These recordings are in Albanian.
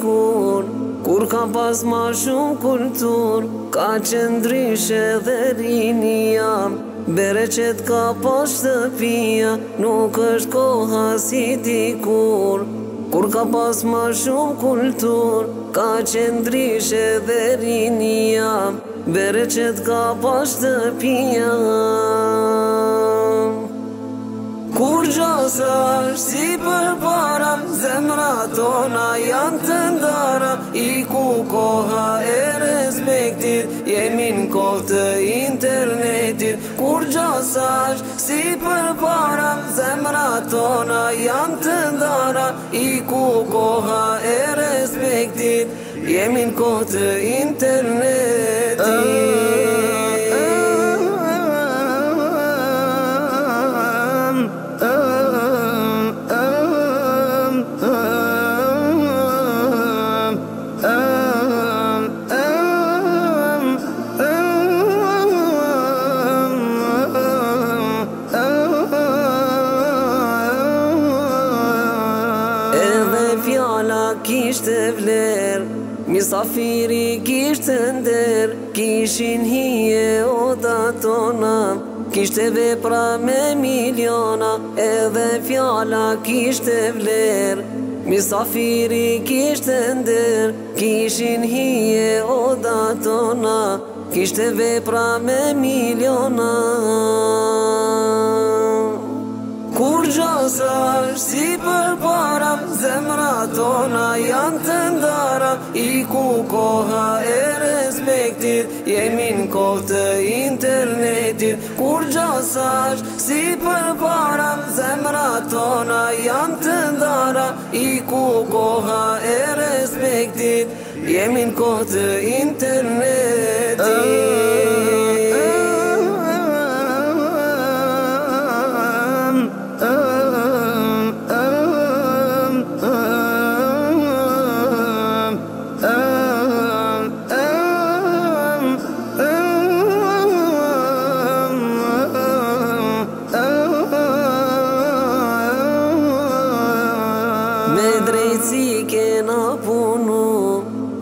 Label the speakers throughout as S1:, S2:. S1: kërkur Kur ka pas ma shumë kultur Ka qëndrishe dhe rini Bere qëtë ka pas të pia Nuk është koha si dikur kur ka pas ma shumë kultur Ka qëndrishe dhe rini Bere qëtë ka pas të pia janë të ndara I ku koha e respektit Jemi në kohë të internetit Kur gjosash si për para Zemra tona janë të ndara I ku koha e respektit Jemi në kohë të internetit Kishte vler Një safiri kishtë ndër Kishin hije oda tona vepra me miliona Edhe fjala kishtë vler Misafiri kishte ndër, kishin hije oda tona, vepra me miliona. Kur gjësë është si për para zemra tona janë të ndara I ku koha e respektit Jemi në kohë të internetit Kur gjasash si për para Zemra tona janë të ndara I ku koha e respektit Jemi në kohë të internetit Me drejci kena punu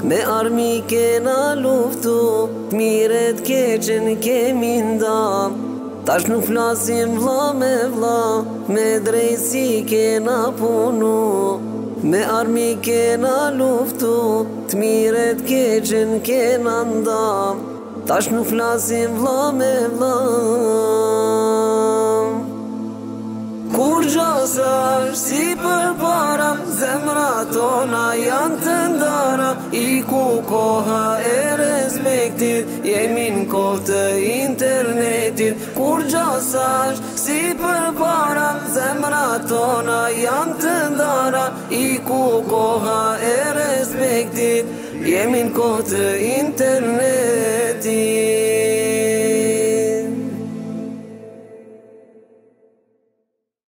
S1: Me armi kena luftu Miret keqen kemi nda Tash nuk flasim vla me vla Me drejci kena punu Me armi kena luftu Të miret keqen kena nda Tash nuk flasim vla me vla Kur gjasa është si përpa zemra tona janë të ndara I ku koha e respektit Jemi në kohë të internetit Kur gjasash si për para Zemra tona janë të ndara I ku koha e respektit
S2: Jemi në kohë të internetit